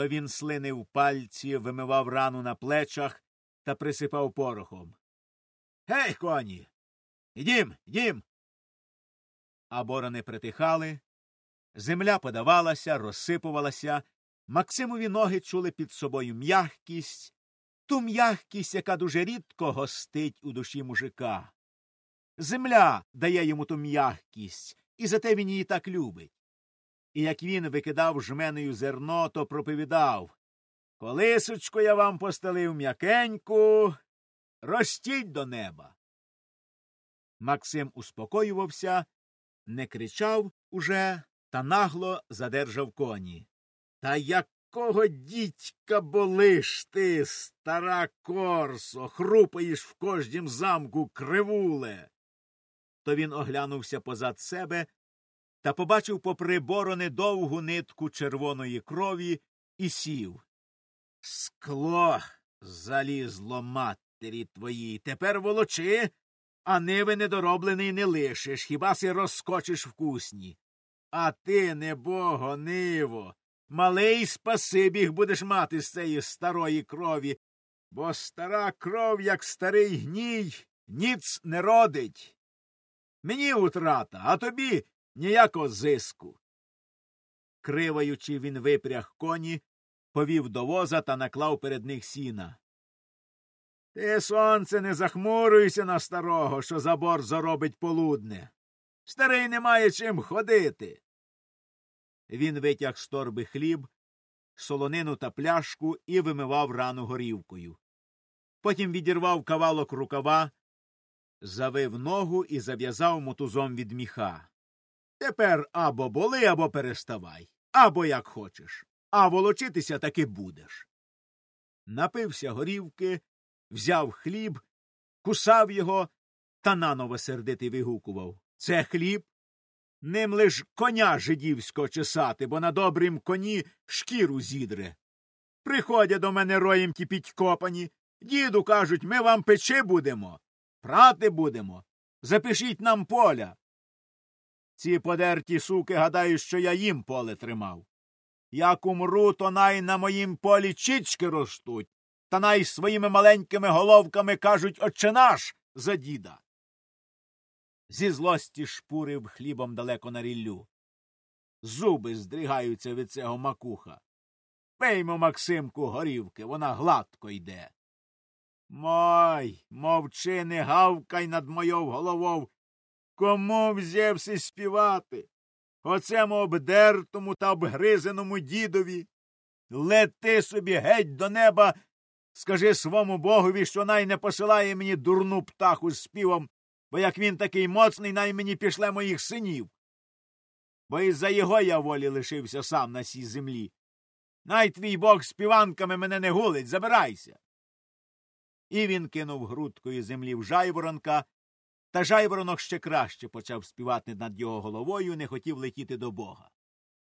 То він слинив пальці, вимивав рану на плечах та присипав порохом. Гей, коні. Ідім, ідім. А борони притихали. Земля подавалася, розсипувалася. Максимові ноги чули під собою м'ягкість, ту м'ягкість, яка дуже рідко гостить у душі мужика. Земля дає йому ту м'ягкість, і зате він її так любить. І як він викидав жменею зерно, то проповідав Колисочку я вам постелив м'якеньку, ростіть до неба. Максим успокоювався, не кричав уже та нагло задержав коні. Та якого дідька болиш ти, стара корсо, хрупаєш в кожнім замку кривуле. То він оглянувся позад себе та побачив попри борони довгу нитку червоної крові і сів. Скло залізло матері твоїй. Тепер волочи, а ниви недороблений не лишиш, хіба си розкочиш вкусні. А ти, небого, ниво, малий спасибіг будеш мати з цієї старої крові, бо стара кров, як старий гній, ніц не родить. Мені утрата, а тобі ніякого зиску. Криваючи, він випряг коні, повів до воза та наклав перед них сіна. Ти, сонце, не захмурюйся на старого, що забор заробить полудне. Старий не має чим ходити. Він витяг з торби хліб, солонину та пляшку і вимивав рану горівкою. Потім відірвав кавалок рукава, завив ногу і зав'язав мотузом від міха. Тепер або боли, або переставай, або як хочеш, а волочитися таки будеш. Напився горівки, взяв хліб, кусав його та наново сердитий вигукував Це хліб? Ним лиш коня жидівського чесати, бо на добрім коні шкіру зідре. Приходять до мене роєм ті підкопані. Діду, кажуть, ми вам печи будемо, прати будемо. Запишіть нам поля. Ці подерті суки гадають, що я їм поле тримав. Як умру, то най на моїм полі чічки ростуть, та най своїми маленькими головками кажуть «Отче наш» за діда. Зі злості шпурив хлібом далеко на ріллю. Зуби здригаються від цього макуха. Пеймо, Максимку, горівки, вона гладко йде. Мой, мовчи, не гавкай над моєю головою. Кому взявся співати? Оцему обдертому та обгризеному дідові. Лети собі геть до неба, скажи свому богові, що най не посилає мені дурну птаху з співом, бо як він такий моцний, най мені пішле моїх синів. Бо із за його я волі лишився сам на сій землі. Най твій бог співанками мене не гулить, забирайся. І він кинув грудкою землі в жайворонка, та жайворонок ще краще почав співати над його головою, не хотів летіти до бога.